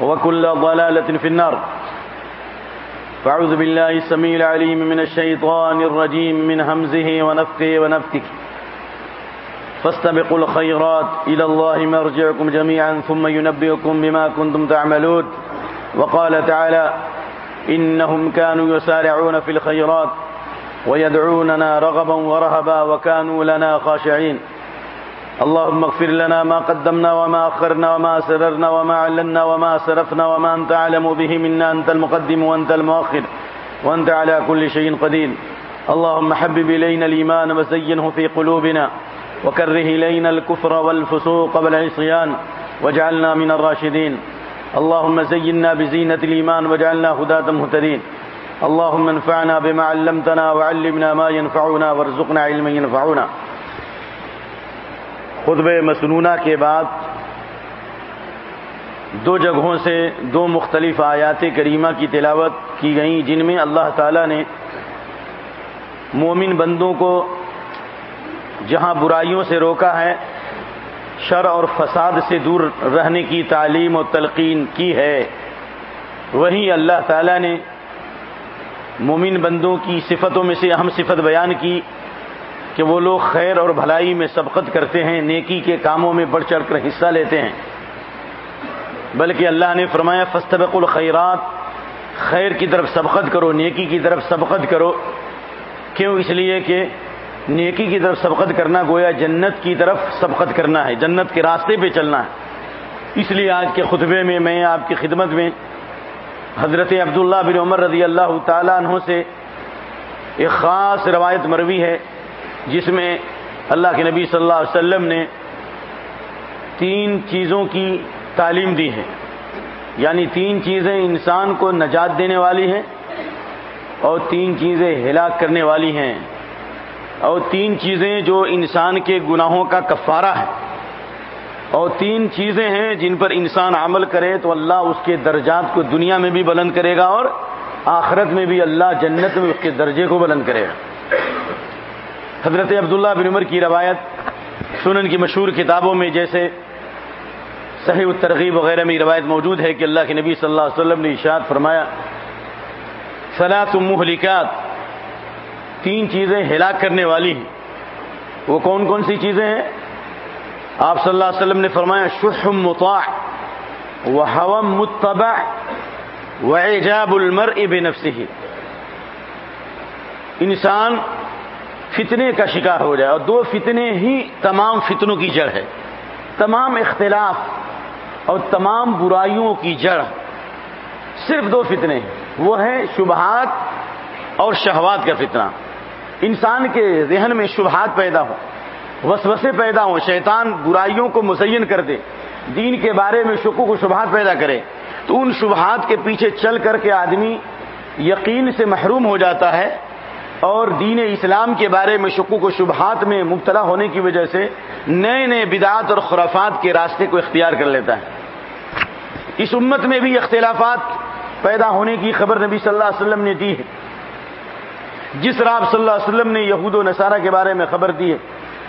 وكل ضلالة في النار. فأعوذ بالله السميع العليم من الشيطان الرجيم من همزه ونفخه ونفثك فاستبقوا الخيرات إلى الله مرجعكم جميعا ثم ينبئكم بما كنتم تعملون. وقال تعالى إنهم كانوا يسارعون في الخيرات ويدعوننا رغبا ورهبا وكانوا لنا خاشعين. اللهم اغفر لنا ما قدمنا وما أخرنا وما أسررنا وما علنا وما أسرفنا وما أنت أعلم به منا. أنت المقدم وأنت المؤخر. وأنت على كل شيء قدير. اللهم حبب إلينا الإيمان وزينه في قلوبنا. وكره إلينا الكفر والفسوق والعصيان. واجعلنا من الراشدين. اللهم زينا بزينة الإيمان واجعلنا هداة مهتدين. اللهم انفعنا بما علمتنا وعلمنا ما ينفعنا وارزقنا علما ينفعنا. خطب مسنونہ کے بعد دو جگہوں سے دو مختلف آیات کریمہ کی تلاوت کی گئیں، جن میں اللہ تعالیٰ نے مومن بندوں کو جہاں برائیوں سے روکا ہے، شر اور فساد سے دور رہنے کی تعلیم و تلقین کی ہے۔ وہیں اللہ تعالیٰ نے مومن بندوں کی صفتوں میں سے اہم صفت بیان کی۔ کہ وہ لوگ خیر اور بھلائی میں سبقت کرتے ہیں، نیکی کے کاموں میں بڑھ چڑھ کر حصہ لیتے ہیں۔ بلکہ اللہ نے فرمایا فستبق الخیرات، خیر کی طرف سبقت کرو، نیکی کی طرف سبقت کرو۔ کیوں؟ اس لیے کہ نیکی کی طرف سبقت کرنا گویا جنت کی طرف سبقت کرنا ہے، جنت کے راستے پہ چلنا ہے۔ اس لیے آج کے خطبے میں میں آپ کی خدمت میں حضرت عبداللہ بن عمر رضی اللہ تعالیٰ عنہ سے ایک خاص روایت مروی ہے۔ جس میں اللہ کے نبی صلی اللہ علیہ وسلم نے تین چیزوں کی تعلیم دی ہے یعنی تین چیزیں انسان کو نجات دینے والی ہیں اور تین چیزیں ہلاک کرنے والی ہیں۔ اور تین چیزیں جو انسان کے گناہوں کا کفارہ ہے۔ اور تین چیزیں ہیں جن پر انسان عمل کرے تو اللہ اس کے درجات کو دنیا میں بھی بلند کرے گا اور آخرت میں بھی اللہ جنت میں اس کے درجے کو بلند کرے گا۔ حضرت عبداللہ بن عمر کی روایت سنن کی مشہور کتابوں میں جیسے صحیح الترغیب وغیرہ میں یہ روایت موجود ہے کہ اللہ کے نبی صلی اللہ علیہ وسلم نے اشاد فرمایا صلاح مہلکات تین چیزیں ہلاک کرنے والی ہیں۔ وہ کون کون سی چیزیں ہیں؟ آپ صلی اللہ علیہ وسلم نے فرمایا، شح مطاع و حوم متبع و ایجاب المر اب انسان فتنے کا شکار ہو جائے اور دو فتنے ہی تمام فتنوں کی جڑ ہے۔ تمام اختلاف اور تمام برائیوں کی جڑ۔ صرف دو فتنے، وہ ہیں شبہات اور شہوات کا فتنہ۔ انسان کے ذہن میں شبہات پیدا ہو وسوسے پیدا ہوں، شیطان برائیوں کو مزین کر دے، دین کے بارے میں شکو و شبہات پیدا کرے۔ تو ان شبہات کے پیچھے چل کر کے آدمی یقین سے محروم ہو جاتا ہے۔ اور دین اسلام کے بارے میں شکو و شبہات میں مبتلا ہونے کی وجہ سے نئے نئے بدعات اور خرافات کے راستے کو اختیار کر لیتا ہے۔ اس امت میں بھی اختلافات پیدا ہونے کی خبر نبی صلی اللہ علیہ وسلم نے دی ہے۔ جس راب صلی اللہ علیہ وسلم نے یہود و نصارہ کے بارے میں خبر دی ہے،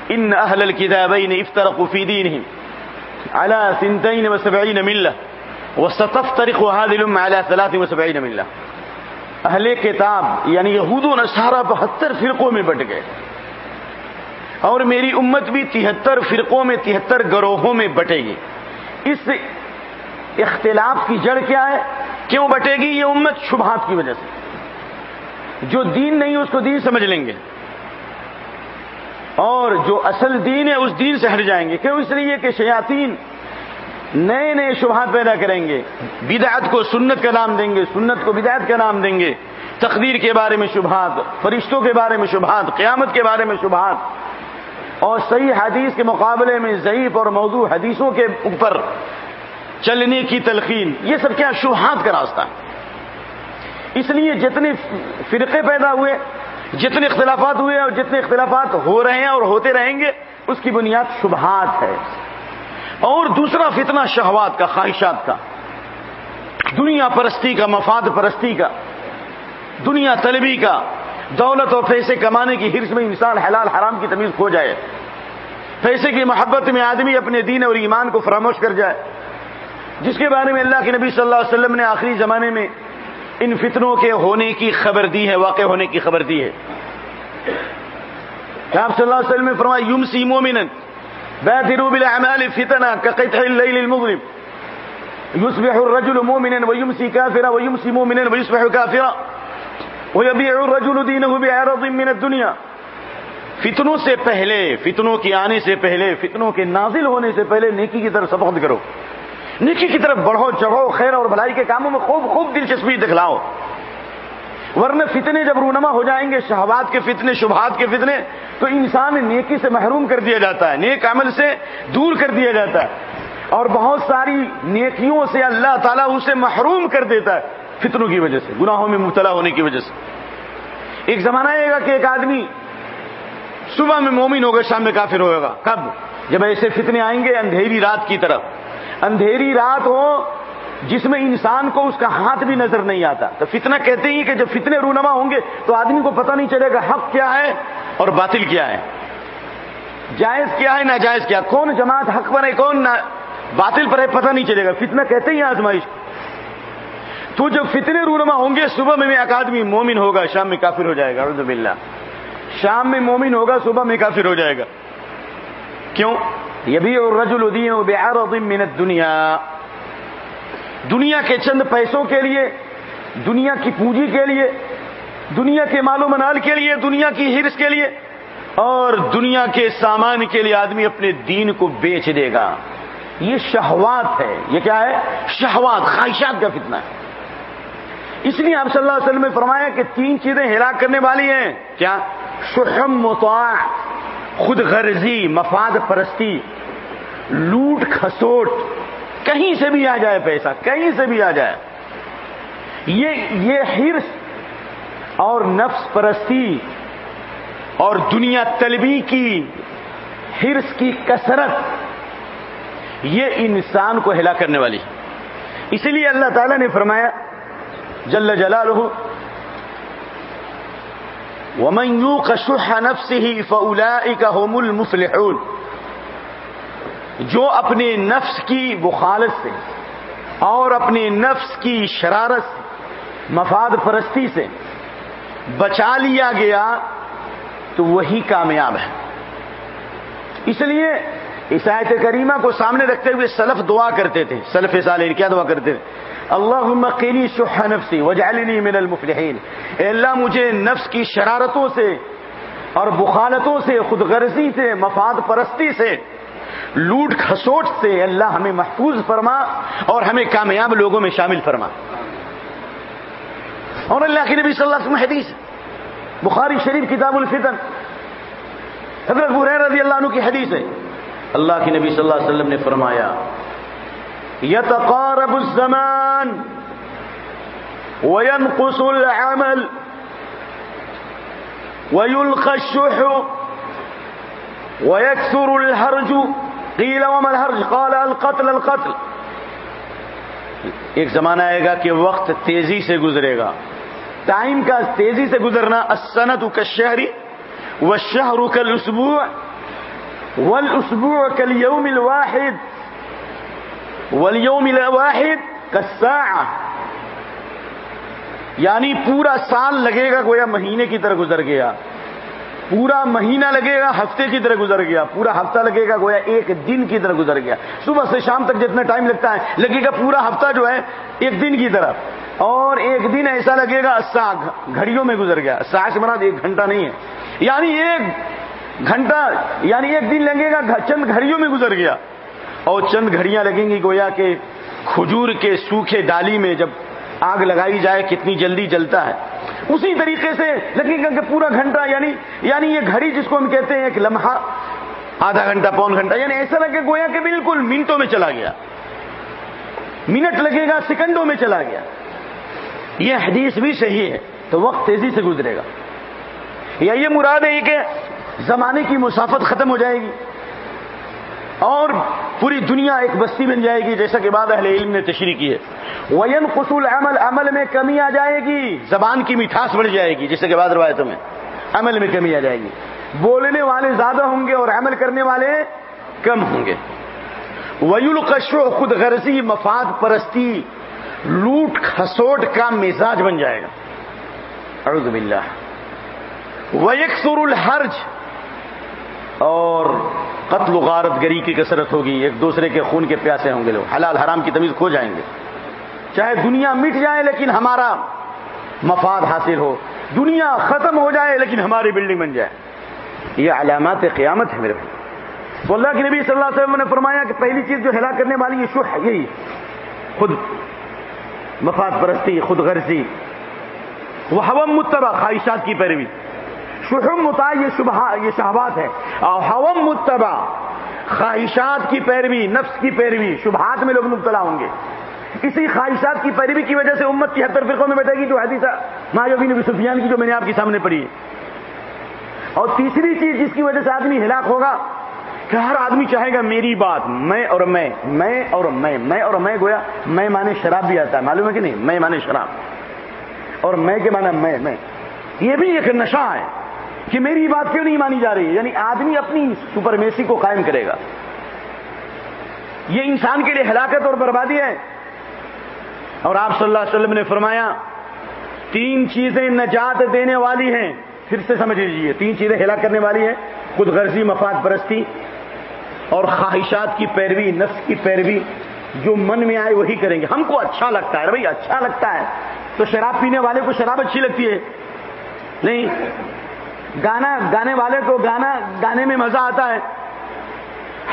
ان اہل الكتابین افترقوا فی دینہم على سنتین و سبعین ملہ وستفترق هذه الامة على ثلاث و سبعین ملہ اہل کتاب یعنی یہود و نصارہ بہتر فرقوں میں بٹ گئے۔ اور میری امت بھی تہتر فرقوں میں، تہتر گروہوں میں بٹے گی۔ اس اختلاف کی جڑ کیا ہے؟ کیوں بٹے گی؟ یہ امت شبہات کی وجہ سے۔ جو دین نہیں، اس کو دین سمجھ لیں گے۔ اور جو اصل دین ہے، اس دین سے ہٹ جائیں گے۔ کیوں؟ اس لیے کہ شیاطین نئے نئے شبہات پیدا کریں گے۔ بدعت کو سنت کا نام دیں گے، سنت کو بدعت کا نام دیں گے۔ تقدیر کے بارے میں شبہات، فرشتوں کے بارے میں شبہات، قیامت کے بارے میں شبہات۔ اور صحیح حدیث کے مقابلے میں ضعیف اور موضوع حدیثوں کے اوپر چلنے کی تلقین، یہ سب کیا شبہات کا راستہ۔ اس لیے جتنے فرقے پیدا ہوئے، جتنے اختلافات ہوئے اور جتنے اختلافات ہو رہے ہیں اور ہوتے رہیں گے، اس کی بنیاد شبہات ہے۔ اور دوسرا فتنہ شہوات کا، خواہشات کا۔ دنیا پرستی کا، مفاد پرستی کا۔ دنیا طلبی کا۔ دولت اور پیسے کمانے کی ہرس میں انسان حلال حرام کی تمیز کھو جائے۔ پیسے کی محبت میں آدمی اپنے دین اور ایمان کو فراموش کر جائے۔ جس کے بارے میں اللہ کے نبی صلی اللہ علیہ وسلم نے آخری زمانے میں ان فتنوں کے ہونے کی خبر دی ہے، واقع ہونے کی خبر دی ہے۔ آپ صلی اللہ علیہ وسلم نے فرمایا یم سی مومن بادروا بالاعمال فتنه كقطع الليل المظلم. يصبح الرجل مؤمنا ويمسي كافرا ويمسي مؤمنا ويصبح كافرا. ويبيع الرجل دينه بعرض من الدنيا. فتنوں سے پہلے، فتنوں کے آنے سے پہلے، فتنوں کے نازل ہونے سے پہلے نیکی کی طرف سبق کرو. نیکی کی طرف بڑھو، چڑھو، خیر اور بھلائی کے کاموں میں خوب خوب دلچسپی دکھلاؤ. ورنہ فتنے جب رونما ہو جائیں گے شہبات کے فتنے، شبہات کے فتنے، تو انسان نیکی سے محروم کر دیا جاتا ہے، نیک عمل سے دور کر دیا جاتا ہے۔ اور بہت ساری نیکیوں سے اللہ تعالیٰ اسے محروم کر دیتا ہے، فتنوں کی وجہ سے، گناہوں میں مبتلا ہونے کی وجہ سے۔ ایک زمانہ آئے گا کہ ایک آدمی صبح میں مومن ہوگا، شام میں کافر ہوگا۔ کب؟ جب ایسے فتنے آئیں گے، اندھیری رات کی طرف۔ اندھیری رات ہو جس میں انسان کو اس کا ہاتھ بھی نظر نہیں آتا تو فتنہ کہتے ہی کہ جب فتنے رونما ہوں گے تو آدمی کو پتہ نہیں چلے گا حق کیا ہے اور باطل کیا ہے۔ جائز کیا ہے، ناجائز کیا کون جماعت حق پر ہے کون باطل پر ہے پتہ نہیں چلے گا۔ فتنہ کہتے ہی آزمائش۔ تو جب فتنے رونما ہوں گے، صبح میں ایک آدمی مومن ہوگا، شام میں کافر ہو جائے گا رضب باللہ۔ شام میں مومن ہوگا، صبح میں کافر ہو جائے گا۔ کیوں؟ یہ بھی اور رج الدین منت دنیا دنیا کے چند پیسوں کے لیے، دنیا کی پونجی کے لیے، دنیا کے مال و منال کے لیے، دنیا کی ہرس کے لیے، اور دنیا کے سامان کے لیے آدمی اپنے دین کو بیچ دے گا۔ یہ شہوات ہے۔ یہ کیا ہے؟ شہوات، خواہشات کا فتنہ ہے۔ اس لیے آپ صلی اللہ علیہ وسلم نے فرمایا کہ تین چیزیں ہلاک کرنے والی ہیں۔ کیا؟ شہم متواع خود غرضی، مفاد پرستی، لوٹ کھسوٹ۔ کہیں سے بھی آ جائے پیسہ، کہیں سے بھی آ جائے۔ یہ یہ ہرس اور نفس پرستی اور دنیا طلبی کی ہرس کی کثرت یہ انسان کو ہلا کرنے والی۔ اسی لیے اللہ تعالی نے فرمایا، جل جلال ومن يوق شح نفسه فاولئك هم المفلحون۔ جو اپنے نفس کی بخالت سے اور اپنے نفس کی شرارت سے، مفاد پرستی سے بچا لیا گیا، تو وہی کامیاب ہے۔ اس لیے عیسائیت کریمہ کو سامنے رکھتے ہوئے سلف دعا کرتے تھے، سلف سال کیا دعا کرتے تھے؟ اللہ مقینی شح نفسی وجعلنی من المفلحین۔ اے اللہ، مجھے نفس کی شرارتوں سے اور بخالتوں سے، خود غرضی سے، مفاد پرستی سے لوٹ کھسوٹ سے اللہ ہمیں محفوظ فرما اور ہمیں کامیاب لوگوں میں شامل فرما۔ اور اللہ کے نبی صلی اللہ علیہ وسلم حدیث، بخاری شریف کتاب الفتن، حضرت حریر رضی اللہ عنہ کی حدیث ہے۔ اللہ کے نبی صلی اللہ علیہ وسلم نے فرمایا، یتقارب الزمان وينقص العمل ويلقى الشح ويكثر الهرج قيل وما الهرج قال القتل القتل. ایک زمانہ آئے گا کہ وقت تیزی سے گزرے گا۔ ٹائم کا تیزی سے گزرنا السنت کا شہری و شہر کل اسبوع والاسبوع كاليوم الواحد واليوم الواحد كالساعة یعنی پورا سال لگے گا گویا مہینے کی طرح گزر گیا۔ پورا مہینہ لگے گا، ہفتے کی طرح گزر گیا، پورا ہفتہ لگے گا، گویا ایک دن کی طرح گزر گیا۔ صبح سے شام تک جتنا ٹائم لگتا ہے، لگے گا پورا ہفتہ جو ہے، ایک دن کی طرف اور ایک دن ایسا لگے گا گھڑیوں میں گزر گیا۔ سے مراد ایک گھنٹہ نہیں ہے۔ یعنی ایک گھنٹہ یعنی ایک دن لگے گا چند گھڑیوں میں گزر گیا۔ اور چند گھڑیاں لگیں گی، گویا کہ کھجور کے سوکھے ڈالی میں جب آگ لگائی جائے، کتنی جلدی جلتا ہے۔ اسی طریقے سے لگے گا کہ پورا گھنٹہ یعنی یعنی یہ گھڑی جس کو ہم کہتے ہیں ایک لمحہ، آدھا گھنٹہ، پون گھنٹہ یعنی ایسا لگے گویا کہ بالکل منٹوں میں چلا گیا۔ منٹ لگے گا، سیکنڈوں میں چلا گیا۔ یہ حدیث بھی صحیح ہے، تو وقت تیزی سے گزرے گا۔ یا یہ مراد ہے کہ زمانے کی مسافت ختم ہو جائے گی۔ اور پوری دنیا ایک بستی بن جائے گی، جیسا کہ بعد اہل علم نے تشریح کی ہے۔ وین قصول عمل عمل میں کمی آ جائے گی، زبان کی مٹھاس بڑھ جائے گی جیسے کہ بعد روایتوں میں۔ عمل میں کمی آ جائے گی۔ بولنے والے زیادہ ہوں گے اور عمل کرنے والے کم ہوں گے۔ ویل قشو خود غرضی، مفاد پرستی، لوٹ، کھسوٹ کا مزاج بن جائے گا۔ اعوذ باللہ۔ ویکسر الحرج، اور قتل و غارت گری کی کثرت ہوگی، ایک دوسرے کے خون کے پیاسے ہوں گے لوگ، حلال حرام کی تمیز کھو جائیں گے۔ چاہے دنیا مٹ جائے لیکن ہمارا مفاد حاصل ہو، دنیا ختم ہو جائے لیکن ہماری بلڈنگ بن جائے۔ یہ علامات قیامت ہے میرے بھائی۔ تو اللہ کے نبی صلی اللہ علیہ وسلم نے فرمایا کہ پہلی چیز جو ہلاک کرنے والی یہ شح یہی خود مفاد پرستی، خود غرضی۔ وہ ہوم متبع، خواہشات کی پیروی۔ شہم متا یہ یہ شہبات ہے۔ اور ہوم متبع، خواہشات کی پیروی، نفس کی پیروی، شبہات میں لوگ مبتلا ہوں گے۔ اسی خواہشات کی پیروی کی وجہ سے امت کی ہتر فرقوں میں بیٹھے گی جو حدیثہ مایوبی نبی سفیان کی جو میں نے آپ کے سامنے پڑھی۔ ہے اور تیسری چیز جس کی وجہ سے آدمی ہلاک ہوگا، کہ ہر آدمی چاہے گا میری بات، میں اور میں میں اور میں میں اور میں گویا، میں مانے شراب بھی آتا ہے۔ معلوم ہے کہ نہیں؟ میں مانے شراب۔ اور میں کے مانا میں میں۔ یہ بھی ایک نشہ ہے۔ کہ میری بات کیوں نہیں مانی جا رہی یعنی آدمی اپنی سپرمیسی کو قائم کرے گا۔ یہ انسان کے لیے ہلاکت اور بربادی ہے۔ اور آپ صلی اللہ علیہ وسلم نے فرمایا، تین چیزیں نجات دینے والی ہیں۔ پھر سے سمجھ لیجیے تین چیزیں ہلاک کرنے والی ہیں۔ خود غرضی، مفاد پرستی اور خواہشات کی پیروی، نفس کی پیروی، جو من میں آئے وہی کریں گے۔ ہم کو اچھا لگتا ہے، بھائی اچھا لگتا ہے۔ تو شراب پینے والے کو شراب اچھی لگتی ہے۔ نہیں گانا گانے والے کو گانا گانے میں مزہ آتا ہے،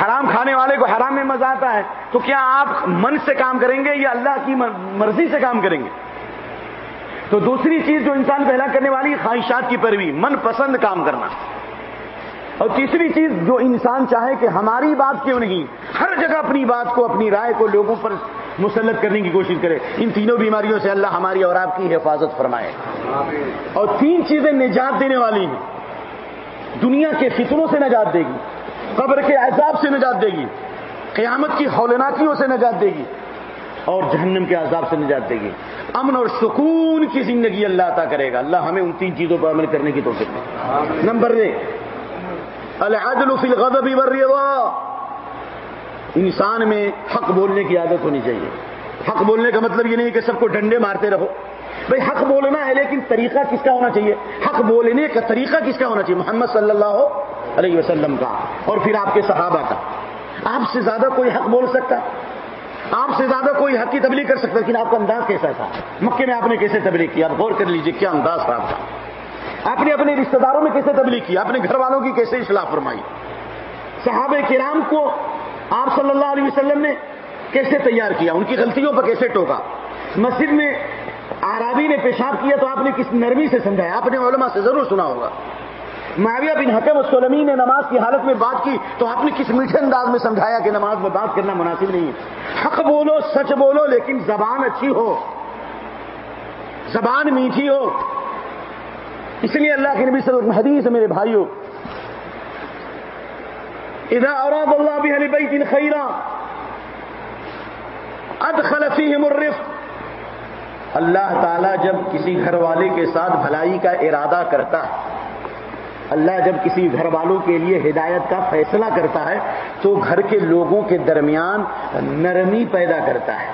حرام کھانے والے کو حرام میں مزہ آتا ہے۔ تو کیا آپ من سے کام کریں گے یا اللہ کی مرضی سے کام کریں گے؟ تو دوسری چیز جو انسان پہلا کرنے والی، خواہشات کی پیروی، من پسند کام کرنا۔ اور تیسری چیز جو انسان چاہے کہ ہماری بات کیوں نہیں، ہر جگہ اپنی بات کو، اپنی رائے کو لوگوں پر مسلط کرنے کی کوشش کرے۔ ان تینوں بیماریوں سے اللہ ہماری اور آپ کی حفاظت فرمائے۔ اور تین چیزیں نجات دینے والی ہیں۔ دنیا کے فطروں سے نجات دے گی۔ قبر کے عذاب سے نجات دے گی۔ قیامت کی ہولناکیوں سے نجات دے گی۔ اور جہنم کے عذاب سے نجات دے گی۔ امن اور سکون کی زندگی اللہ عطا کرے گا۔ اللہ ہمیں ان تین چیزوں پر عمل کرنے کی توفیق دے۔ نمبر ایک، العدل فی الغضب والرضا۔ انسان میں حق بولنے کی عادت ہونی چاہیے۔ حق بولنے کا مطلب یہ نہیں کہ سب کو ڈنڈے مارتے رہو۔ بھائی، حق بولنا ہے لیکن طریقہ کس کا ہونا چاہیے؟ حق بولنے کا طریقہ کس کا ہونا چاہیے؟ محمد صلی اللہ علیہ وسلم کا اور پھر آپ کے صحابہ کا۔ آپ سے زیادہ کوئی حق بول سکتا؟ آپ سے زیادہ کوئی حق کی تبلیغ کر سکتا؟ لیکن آپ کا انداز کیسا تھا؟ مکے میں آپ نے کیسے تبلیغ کیا؟ غور کر لیجیے، کیا انداز تھا آپ کا؟ آپ نے اپنے رشتہ داروں میں کیسے تبلیغ کی اپنے گھر والوں کی کیسے اصلاح فرمائی؟ صحابہ کرام کو آپ صلی اللہ علیہ وسلم نے کیسے تیار کیا؟ ان کی غلطیوں پر کیسے ٹوکا؟ مسجد میں آرابی نے پیشاب کیا تو آپ نے کس نرمی سے سمجھایا؟ آپ نے علماء سے ضرور سنا ہوگا۔ معاویہ بن حکم السلمی نے نماز کی حالت میں بات کی تو آپ نے کس میٹھے انداز میں سمجھایا کہ نماز میں بات کرنا مناسب نہیں ہے؟ حق بولو، سچ بولو، لیکن زبان اچھی ہو۔ زبان میٹھی ہو۔ اس لیے اللہ کے نبی صلی اللہ علیہ وسلم حدیث میرے بھائیوں اذا اراد اللہ بہل بیت خیرا ادخل فیہم الرفق. اللہ تعالی جب کسی گھر والے کے ساتھ بھلائی کا ارادہ کرتا ہے، اللہ جب کسی گھر والوں کے لیے ہدایت کا فیصلہ کرتا ہے، تو گھر کے لوگوں کے درمیان نرمی پیدا کرتا ہے۔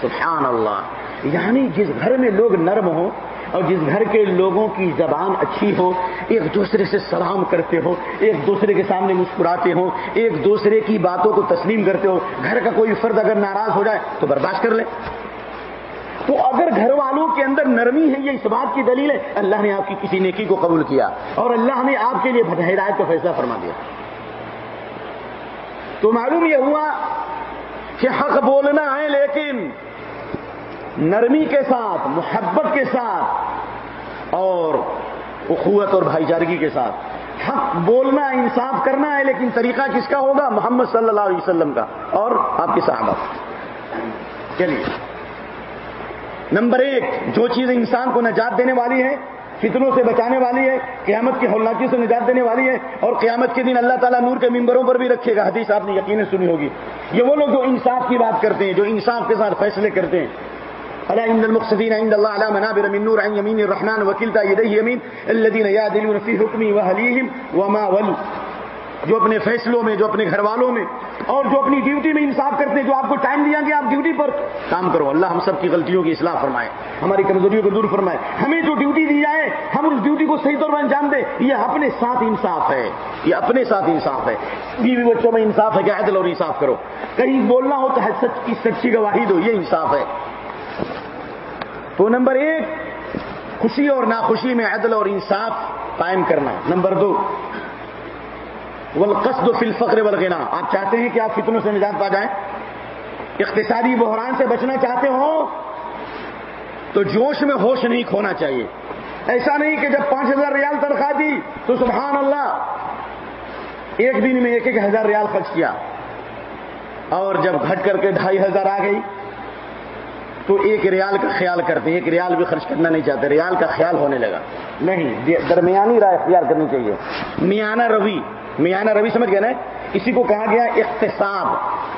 سبحان اللہ یعنی جس گھر میں لوگ نرم ہوں اور جس گھر کے لوگوں کی زبان اچھی ہو، ایک دوسرے سے سلام کرتے ہو، ایک دوسرے کے سامنے مسکراتے ہو، ایک دوسرے کی باتوں کو تسلیم کرتے ہو، گھر کا کوئی فرد اگر ناراض ہو جائے تو برداشت کر لے۔ تو اگر گھر والوں کے اندر نرمی ہے، یہ اس بات کی دلیل ہے، اللہ نے آپ کی کسی نیکی کو قبول کیا اور اللہ نے آپ کے لیے ہدایت کا فیصلہ فرما دیا۔ تو معلوم یہ ہوا کہ حق بولنا ہے، لیکن نرمی کے ساتھ، محبت کے ساتھ، اور اخوت اور بھائی چارگی کے ساتھ۔ حق بولنا، انصاف کرنا ہے، لیکن طریقہ کس کا ہوگا؟ محمد صلی اللہ علیہ وسلم کا۔ اور آپ کے صحابہ۔ چلیے۔ نمبر ایک، جو چیز انسان کو نجات دینے والی ہے، فتنوں سے بچانے والی ہے، قیامت کی ہولناکی سے نجات دینے والی ہے، اور قیامت کے دن اللہ تعالیٰ نور کے ممبروں پر بھی رکھے گا۔ حدیث آپ نے یقیناً سنی ہوگی۔ یہ وہ لوگ جو انصاف کی بات کرتے ہیں، جو انصاف کے ساتھ فیصلے کرتے ہیں۔ اللہ عند المقصدین عند اللہ علی منابر من نور عن یمین الرحمن وکلتا یدیہ یمین الذین یعدلون فی حکمی وحلیہم وما ولو جو اپنے فیصلوں میں، جو اپنے گھر والوں میں اور جو اپنی ڈیوٹی میں انصاف کرتے ہیں، جو آپ کو ٹائم دیا گیا، آپ ڈیوٹی پر کام کرو۔ اللہ ہم سب کی غلطیوں کی اصلاح فرمائے، ہماری کمزوریوں کو دور فرمائے۔ ہمیں جو ڈیوٹی دی جائے، ہم اس ڈیوٹی کو صحیح طور پر انجام دیں۔ یہ اپنے ساتھ انصاف ہے۔ یہ اپنے ساتھ انصاف ہے۔ بیوی بچوں میں انصاف ہے کہ عدل اور انصاف کرو۔ کہیں بولنا ہو تو سچ کی سچی گواہی دو، یہ انصاف ہے۔ تو نمبر ایک، خوشی اور ناخوشی میں عدل اور انصاف قائم کرنا۔ نمبر دو، والقصد فی الفقر والغنا آپ چاہتے ہیں کہ آپ فتنوں سے نجات پا جائیں؟ اقتصادی بحران سے بچنا چاہتے ہو، تو جوش میں ہوش نہیں کھونا چاہیے۔ ایسا نہیں کہ جب پانچ ہزار ریال تنخواہ دی، تو سبحان اللہ، ایک دن میں ایک ایک ہزار ریال خرچ کیا۔ اور جب گھٹ کر کے ڈھائی ہزار آ گئی تو ایک ریال کا خیال کرتے ہیں، ایک ریال بھی خرچ کرنا نہیں چاہتے، ریال کا خیال ہونے لگا۔ نہیں درمیانی رائے اختیار کرنی چاہیے۔ میانہ روی میانہ روی سمجھ گئے نا؟ اسی کو کہا گیا اقتصاب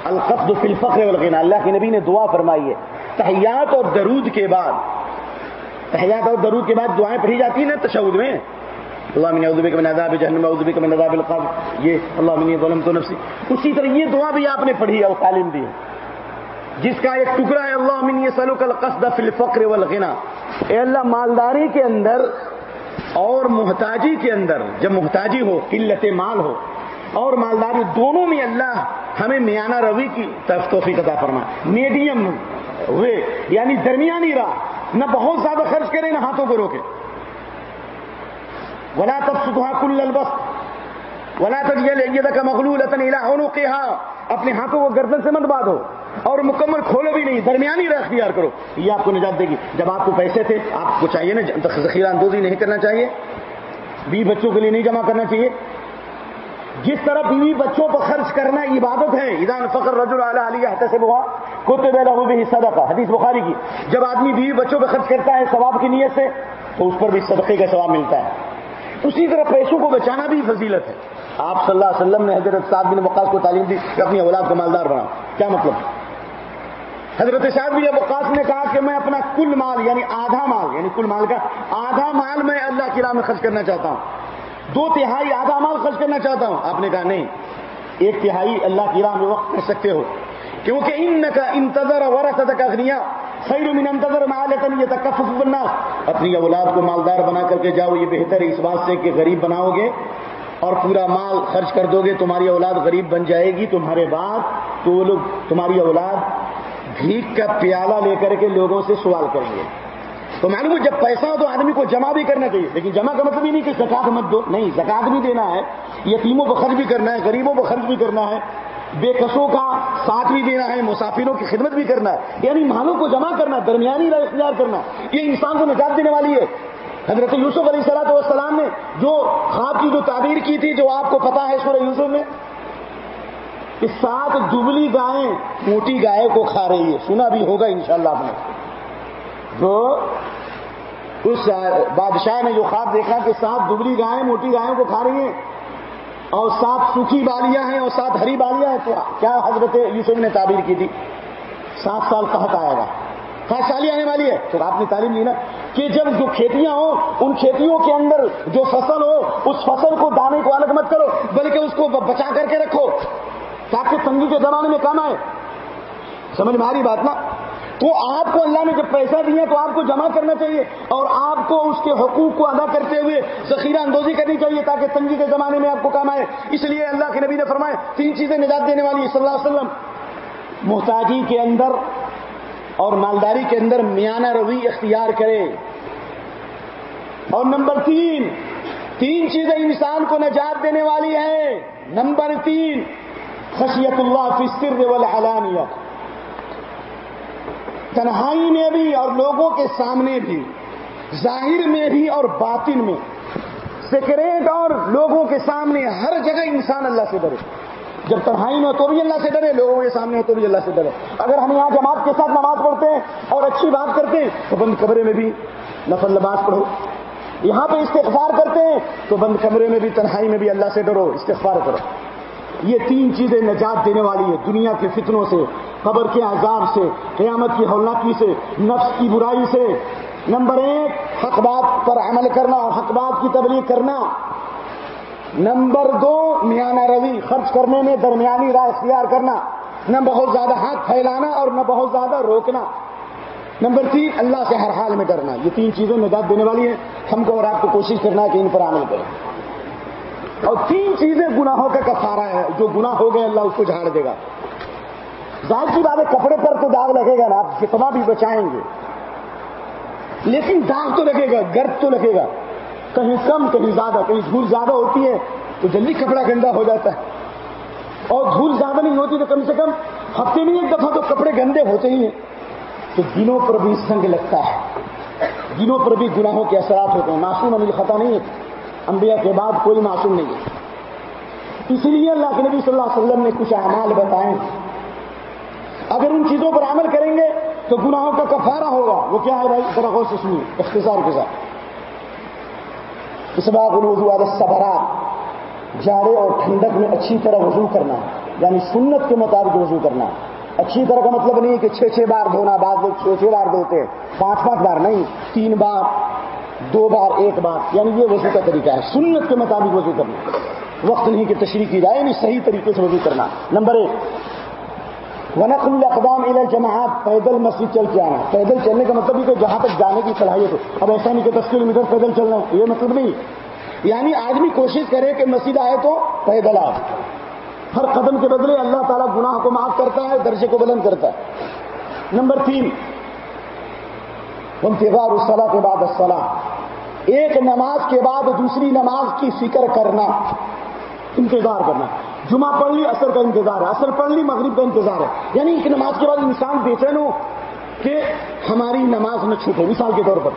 القفد فی الفقر والغنا اللہ کے نبی نے دعا فرمائی ہے۔ تحیات اور درود کے بعد، تحیات اور درود کے بعد دعائیں پڑھی جاتی ہیں نا تشود میں۔ اللہ من اعوذ بک من عذاب جہنم، اعوذ بک من عذاب القبر۔ یہ اللہ من ظلمت نفسی۔ اسی طرح یہ دعا بھی آپ نے پڑھی ہے اور تعلیم دی ہے جس کا ایک ٹکڑا ہے، اللہ من یسلک القصد فی الفقر والغنا اے اللہ، مالداری کے اندر اور محتاجی کے اندر، جب محتاجی ہو، قلت مال ہو، اور مالداری دونوں میں اللہ ہمیں میانہ روی کی طرف توفیق عطا فرما میڈیم ہوئے یعنی درمیانی راہ۔ نہ بہت زیادہ خرچ کرے نہ ہاتھوں کو روکے ولا تب ستھا کل البس ولا تب یہ کا مغلول کے اپنے ہاتھوں کو گردن سے مت باندھو اور مکمل کھولو بھی نہیں، درمیانی راہ اختیار کرو۔ یہ آپ کو نجات دے گی۔ جب آپ کو پیسے تھے، آپ کو چاہیے نا، ذخیرہ اندوزی نہیں کرنا چاہیے۔ بیوی بچوں کے لیے نہیں جمع کرنا چاہیے۔ جس طرح بیوی بچوں پر خرچ کرنا عبادت ہے ایدان فخر رجول اعلیٰ علی سے بہا خود بھی حصہ کا حدیث بخاری کی۔ جب آدمی بیوی بچوں پہ خرچ کرتا ہے ثواب کی نیت سے، تو اس پر بھی صدقے کا ثواب ملتا ہے۔ اسی طرح پیسوں کو بچانا بھی فضیلت ہے۔ آپ صلی اللہ علیہ وسلم نے حضرت صاحب بن وقاص کو تعلیم دی کہ اپنی اولاد کو مالدار بنا۔ کیا مطلب؟ حضرت صاحب بن وقاص نے کہا کہ میں اپنا کل مال یعنی آدھا مال یعنی کل مال کا آدھا مال میں اللہ کی راہ میں خرچ کرنا چاہتا ہوں۔ دو تہائی آدھا مال خرچ کرنا چاہتا ہوں۔ آپ نے کہا نہیں، ایک تہائی اللہ کی راہ میں وقت کر سکتے ہو۔ کیونکہ ان کا انتظر ورثت اغنیا، خیر من انتظر معالتن یتکفف الناس۔ اپنی اولاد کو مالدار بنا کر کے جاؤ، یہ بہتر ہے اس بات سے کہ غریب بناؤ گے۔ اور پورا مال خرچ کر دو گے، تمہاری اولاد غریب بن جائے گی، تمہارے بعد تو وہ لوگ، تمہاری اولاد بھیک کا پیالہ لے کر کے لوگوں سے سوال کریں گے۔ تو معلوم جب پیسہ ہو تو آدمی کو جمع بھی کرنا چاہیے، لیکن جمع کا مطلب ہی نہیں کہ زکات مت دو۔ نہیں زکات بھی دینا ہے، یتیموں کو خرچ بھی کرنا ہے، غریبوں کو خرچ بھی کرنا ہے، بے کسوں کا ساتھ بھی دینا ہے، مسافروں کی خدمت بھی کرنا ہے۔ یعنی مالوں کو جمع کرنا، درمیانی رائے اختیار کرنا، یہ انسان کو نجات دینے والی ہے۔ حضرت یوسف علیہ السلام والسلام نے جو خواب کی جو تعبیر کی تھی جو آپ کو پتا ہے سورہ یوسف میں، کہ سات دبلی گائیں موٹی گائے کو کھا رہی ہے سنا بھی ہوگا انشاءاللہ آپ نے۔ جو اس بادشاہ نے جو خواب دیکھا کہ سات دبلی گائیں موٹی گائےوں کو کھا رہی ہیں اور سات سوکھی بالیاں ہیں اور سات ہری بالیاں ہیں کیا حضرت یوسف نے تعبیر کی تھی؟ سات سال کہت آئے گا سات سالی آنے والی ہے۔ تو آپ نے تعلیم لی نا۔ کہ جب جو کھیتیاں ہوں، ان کھیتیوں کے اندر جو فصل ہو، اس فصل کو دانے کو الگ مت کرو، بلکہ اس کو بچا کر کے رکھو۔ تاکہ تنگی کے زمانے میں کام آئے۔ سمجھ میں آ رہی بات نا؟ تو آپ کو اللہ نے جب پیسہ دیا تو آپ کو جمع کرنا چاہیے اور آپ کو اس کے حقوق کو ادا کرتے ہوئے ذخیرہ اندوزی کرنی چاہیے تاکہ تنگی کے زمانے میں آپ کو کام آئے۔ اس لیے اللہ کے نبی نے فرمایا، تین چیزیں نجات دینے والی صلی اللہ علیہ وسلم۔ محتاجی کے اندر اور مالداری کے اندر میانہ روی اختیار کرے۔ اور نمبر تین تین چیزیں انسان کو نجات دینے والی ہیں۔ نمبر تین، خشیت اللہ فصر والعلانیہ تنہائی میں بھی اور لوگوں کے سامنے بھی، ظاہر میں بھی اور باطن میں۔ سیکریٹ اور لوگوں کے سامنے ہر جگہ انسان اللہ سے ڈرے جب تنہائی میں ہو تو بھی اللہ سے ڈرے، لوگوں کے سامنے ہو تو بھی اللہ سے ڈرے۔ اگر ہم یہاں جماعت کے ساتھ نماز پڑھتے ہیں اور اچھی بات کرتے ہیں، تو بند کمرے میں بھی نفل نماز پڑھو۔ یہاں پہ استغفار کرتے ہیں، تو بند کمرے میں بھی، تنہائی میں بھی اللہ سے ڈرو، استغفار کرو۔ یہ تین چیزیں نجات دینے والی ہے دنیا کے فتنوں سے، قبر کے عذاب سے، قیامت کی ہولناکی سے، نفس کی برائی سے۔ نمبر ایک، حق بات پر عمل کرنا اور حق بات کی تبلیغ کرنا۔ نمبر دو، میانہ روی، خرچ کرنے میں درمیانی رائے اختیار کرنا۔ نہ بہت زیادہ ہاتھ پھیلانا اور نہ بہت زیادہ روکنا۔ نمبر تین، اللہ سے ہر حال میں کرنا یہ تین چیزیں نجات دینے والی ہیں۔ ہم کو اور آپ کو کوشش کرنا ہے کہ ان پر عمل کریں۔ اور تین چیزیں گناہوں کا کفارہ ہے۔ جو گناہ ہو گئے، اللہ اس کو جھاڑ دے گا۔ ظاہر کی بات ہے، کپڑے پر تو داغ لگے گا نا، آپ کتنا بھی بچائیں گے۔ لیکن داغ تو لگے گا، گرد تو لگے گا۔ کہیں کم، کہیں زیادہ، کہیں دھول زیادہ ہوتی ہے تو جلدی کپڑا گندا ہو جاتا ہے۔ اور دھول زیادہ نہیں ہوتی تو کم سے کم ہفتے میں ایک دفعہ تو کپڑے گندے ہوتے ہی ہیں۔ تو دنوں پر بھی سنگ لگتا ہے۔ دنوں پر بھی گناہوں کے اثرات ہوتے ہیں۔ معصوم علی خطا نہیں ہے۔ انبیاء کے بعد کوئی معصوم نہیں ہے۔ اسی لیے اللہ کے نبی صلی اللہ علیہ وسلم نے کچھ اعمال بتائے۔ اگر ان چیزوں پر عمل کریں گے تو گناہوں کا کفارہ ہوگا۔ وہ کیا ہے بھائی؟ ذرا غور سے سنیے۔ اختصار کے ساتھ۔ اس بات وضو والے صبرات جاڑے اور ٹھنڈک میں اچھی طرح وضو کرنا یعنی سنت کے مطابق وضو کرنا۔ اچھی طرح کا مطلب نہیں کہ چھ چھ بار دھونا، بعد لوگ چھ چھ بار دھوتے، پانچ پانچ بار نہیں، تین بار، دو بار، ایک بار یعنی یہ وضو کا طریقہ ہے۔ سنت کے مطابق وضو کرنا۔ وقت نہیں کہ تشریح کی جائے یعنی صحیح طریقے سے وضو کرنا۔ نمبر ایک ونقل الاقدام الى جماعت پیدل مسجد چل کے آنا پیدل چلنے کا مطلب یہ کہ جہاں تک جانے کی صلاحیت ہو۔ اب ایسا نہیں کہ دس کلو میٹر پیدل چلنا یہ مطلب نہیں۔ یعنی آدمی کوشش کرے کہ مسجد آئے تو پیدل آئے ہر قدم کے بدلے اللہ تعالیٰ گناہ کو معاف کرتا ہے، درجے کو بلند کرتا ہے۔ نمبر تین، انتظار الصلاح کے بعد الصلاح ایک نماز کے بعد دوسری نماز کی فکر کرنا، انتظار کرنا۔ جمعہ پڑھ لی اثر کا انتظار ہے۔ اثر پڑھ لی، مغرب کا انتظار ہے۔ یعنی ایک نماز کے بعد انسان بے ہو کہ ہماری نماز نہ چھوٹے، مثال کے طور پر،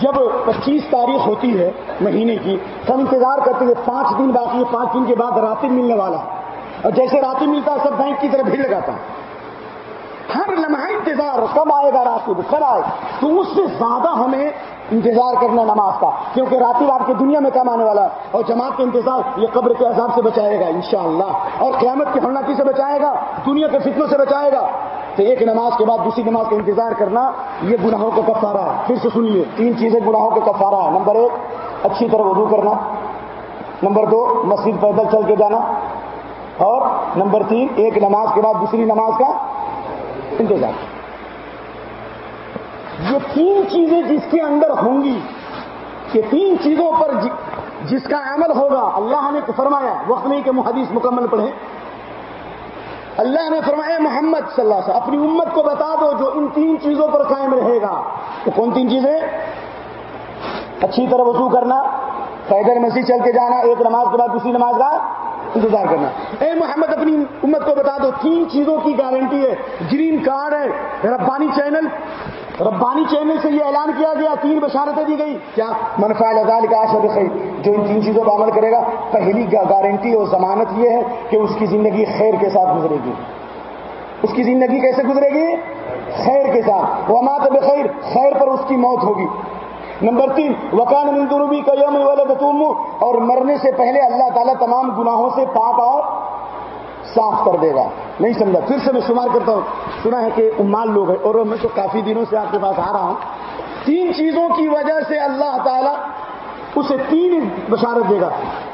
جب پچیس تاریخ ہوتی ہے مہینے کی سب انتظار کرتے ہیں پانچ دن باقی ہے، پانچ دن کے بعد راتیں ملنے والا اور جیسے راتیں ملتا ہے، سب بینک کی طرف بھیڑ لگاتا ہے۔ ہر لمحہ انتظار کب آئے گا رات کب آئے۔ تو اس سے زیادہ ہمیں انتظار کرنا نماز کا، کیونکہ راتی رات کی دنیا میں کم آنے والا ہے اور جماعت کا انتظار یہ قبر کے عذاب سے بچائے گا، انشاءاللہ۔ اور قیامت کی ہرناکی سے بچائے گا، دنیا کے فتنوں سے بچائے گا۔ تو ایک نماز کے بعد دوسری نماز کا انتظار کرنا، یہ گناہوں کا کفارہ ہے۔ پھر سے سنیے، تین چیزیں گناہوں کا کفارہ ہے نمبر ایک، اچھی طرح وضو کرنا۔ نمبر دو، مسجد پیدل چل کے جانا۔ اور نمبر تین، ایک نماز کے بعد دوسری نماز کا انتظار۔ یہ تین چیزیں جس کے اندر ہوں گی، یہ تین چیزوں پر جی- جس کا عمل ہوگا، اللہ نے فرمایا، وقت نہیں کہ محدث مکمل پڑھے اللہ نے فرمایا محمد صلی اللہ علیہ وسلم، اپنی امت کو بتا دو جو ان تین چیزوں پر قائم رہے گا۔ تو کون تین چیزیں؟ اچھی طرح وضو کرنا پیدل مسیح چل کے جانا، ایک نماز کے بعد دوسری نماز کا انتظار کرنا۔ اے محمد، اپنی امت کو بتا دو، تین چیزوں کی گارنٹی ہے۔ گرین کارڈ ہے، ربانی چینل۔ ربانی چینل سے یہ اعلان کیا گیا، تین بشارتیں دی گئی۔ کیا؟ منفا لذال کا آشد خیر جو ان تین چیزوں پر عمل کرے گا، پہلی گارنٹی اور ضمانت یہ ہے کہ اس کی زندگی خیر کے ساتھ گزرے گی۔ اس کی زندگی کیسے گزرے گی؟ خیر کے ساتھ۔ وہ مات بخیر، خیر پر اس کی موت ہوگی۔ نمبر تین، وکان مندروبی کا یوم ولد اور مرنے سے پہلے اللہ تعالیٰ تمام گناہوں سے پاک اور صاف کر دے گا۔ نہیں سمجھا؟ پھر سے میں شمار کرتا ہوں۔ سنا ہے کہ امال لوگ ہیں اور میں تو کافی دنوں سے آپ کے پاس آ رہا ہوں۔ تین چیزوں کی وجہ سے اللہ تعالیٰ اسے تین بشارت دے گا۔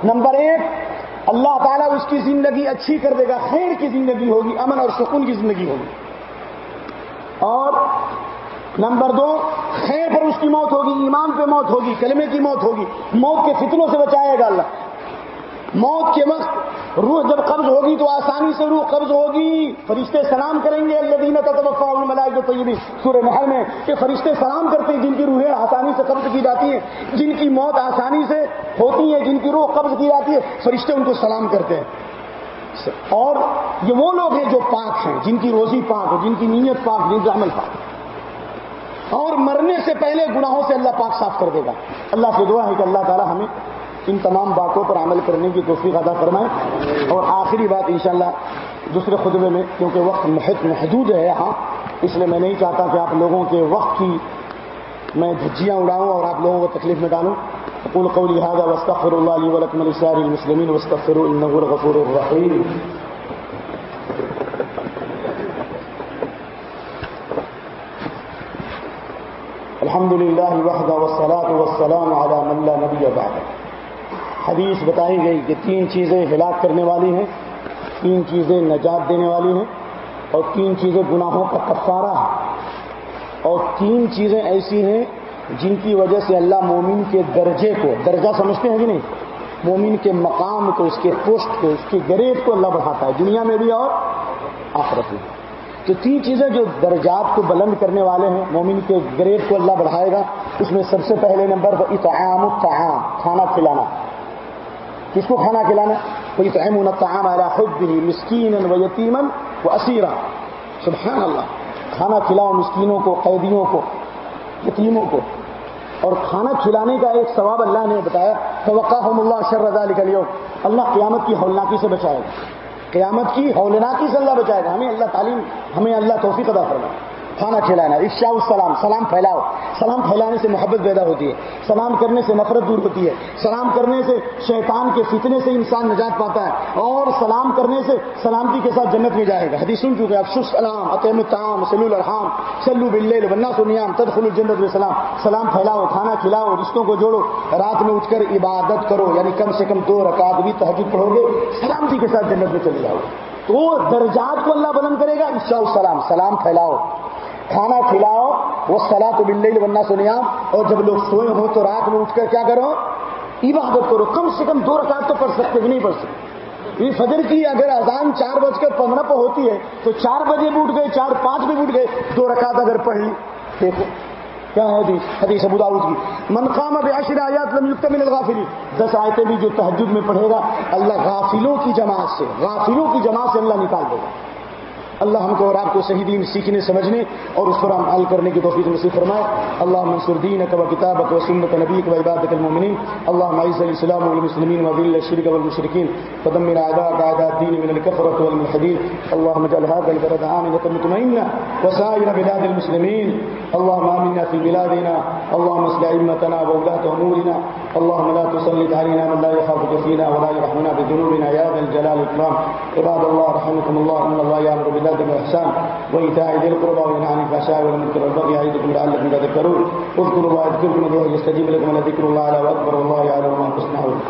نمبر ایک، اللہ تعالیٰ اس کی زندگی اچھی کر دے گا۔ خیر کی زندگی ہوگی، امن اور سکون کی زندگی ہوگی۔ اور نمبر دو، خیر پر اس کی موت ہوگی، ایمان پہ موت ہوگی، کلمے کی موت ہوگی۔ موت کے فتنوں سے بچائے گا اللہ۔ موت کے وقت روح جب قبض ہوگی تو آسانی سے روح قبض ہوگی۔ فرشتے سلام کریں گے اللہ دین تبقا ملائے جو طیبی سورہ محل میں کہ فرشتے سلام کرتے ہیں جن کی روحیں آسانی سے قبض کی جاتی ہیں، جن کی موت آسانی سے ہوتی ہے جن کی روح قبض کی جاتی ہے، فرشتے ان کو سلام کرتے ہیں۔ اور یہ وہ لوگ ہیں جو پاک ہیں، جن کی روزی پاک ہو جن کی نیت پاک جن کا عمل پاک اور مرنے سے پہلے گناہوں سے اللہ پاک صاف کر دے گا۔ اللہ سے دعا ہے کہ اللہ تعالیٰ ہمیں ان تمام باتوں پر عمل کرنے کی توفیق ادا فرمائے اور آخری بات انشاءاللہ دوسرے خطبے میں، کیونکہ وقت محدود ہے یہاں اس لیے میں نہیں چاہتا کہ آپ لوگوں کے وقت کی میں دھجیاں اڑاؤں اور آپ لوگوں کو تکلیف میں ڈالوں۔ اقول قولی هذا واستغفر الله لي ولكم ولسائر المسلمين واستغفروا انه الغفور الرحيم الحمد لله وحده والصلاه والسلام على من لا نبي بعده۔ حدیث بتائی گئی کہ تین چیزیں ہلاک کرنے والی ہیں، تین چیزیں نجات دینے والی ہیں اور تین چیزیں گناہوں کا کفارہ ہے۔ اور تین چیزیں ایسی ہیں جن کی وجہ سے اللہ مومن کے درجے کو، درجہ سمجھتے ہیں کہ نہیں؟ مومن کے مقام کو، اس کے پوسٹ کو، اس کی گریڈ کو اللہ بڑھاتا ہے، دنیا میں بھی اور آخرت میں۔ تو تین چیزیں جو درجات کو بلند کرنے والے ہیں، مومن کے گریڈ کو اللہ بڑھائے گا۔ اس میں سب سے پہلے نمبر اطعام الطعام، کھانا کھلانا۔ کس کو کھانا کھلانا کوئی تو احمد الطعام آ خود بھی مسکین و یتیمن و اسیرا سبحان اللہ کھانا کھلاؤ مسکینوں کو، قیدیوں کو، یتیموں کو۔ اور کھانا کھلانے کا ایک ثواب اللہ نے بتایا توقع اللہ شر رضا لکھو اللہ قیامت کی ہولناکی سے بچائے گا۔ قیامت کی ہولناکی سے اللہ بچائے گا۔ ہمیں اللہ تعلیم، ہمیں اللہ توفیق ادا کرنا کھانا کھلانا، عشاء السلام، سلام پھیلاؤ۔ سلام پھیلانے سے محبت پیدا ہوتی ہے، سلام کرنے سے نفرت دور ہوتی ہے، سلام کرنے سے شیطان کے فتنے سے انسان نجات پاتا ہے اور سلام کرنے سے سلامتی کے ساتھ جنت میں جائے گا۔ حدیث سن چکے افسو سلام عطم الطعام، سلو الرحام سلو بل بنا سنیام تدخل الجنت میں سلام سلام پھیلاؤ، کھانا کھلاؤ، رشتوں کو جوڑو۔ رات میں اٹھ کر عبادت کرو یعنی کم سے کم دو رکعت بھی تحجد پڑھو گے، سلامتی کے ساتھ جنت میں چلے جاؤ۔ تو درجات کو اللہ بلند کرے گا، عشاء السلام، سلام پھیلاؤ۔ کھانا کھلاؤ، وہ سلا تو بل بننا سنیا اور جب لوگ سوئے ہوں تو رات میں اٹھ کر کیا کرو؟ عبادت کرو، کم سے کم دو رکعت تو پڑھ سکتے کہ نہیں پڑھ سکتے۔ یہ فجر کی اگر اذان چار بج کر پندرہ پہ ہوتی ہے، تو چار بجے بھی اٹھ گئے، چار پانچ بھی اٹھ گئے، دو رکعت اگر پڑھی، دیکھو۔ کیا ہے حدیث؟ حدیث ابو داؤد کی۔ منقام اب عشر آیات لم من الغافلی دس آیتیں بھی جو تہجد میں پڑھے گا، اللہ غافلوں کی جماعت سے، غافلوں کی جماعت سے اللہ نکال دے گا۔ اللہ ہم کو اور آپ کو صحیح دین سیکھنے، سمجھنے اور اس پر عمل کرنے کی توفیق نصیب فرمائے۔ اللہ منصور دین و کتاب و سنت نبی و عبادت المؤمنین۔ اللہ معیز الاسلام والمسلمین وذل الشرك والمشركين فدمر اعداءك اعداء الدين من الكفرة والملحدين اللهم اجعل هذا البلد آمنة مطمئنة وسائر بلاد المسلمين اللهم آمنا في بلادنا۔ اللهم اصلح ائمتنا وولاة امورنا۔ اللهم لا تسلط علينا من لا يخافك فينا ولا يرحمنا بذنوبنا يا ذا الجلال والاكرام عباد الله رحمكم الله ان الله يامر بالعدل والاحسان وايتاء ذي القربى وينهى عن الفحشاء والمنكر والبغي يعظكم لعلكم تذكرون. اذكروا الله يذكركم ادعوه يستجيب لكم ولذكر الله اعلى واكبر والله يعلم ما تصنعون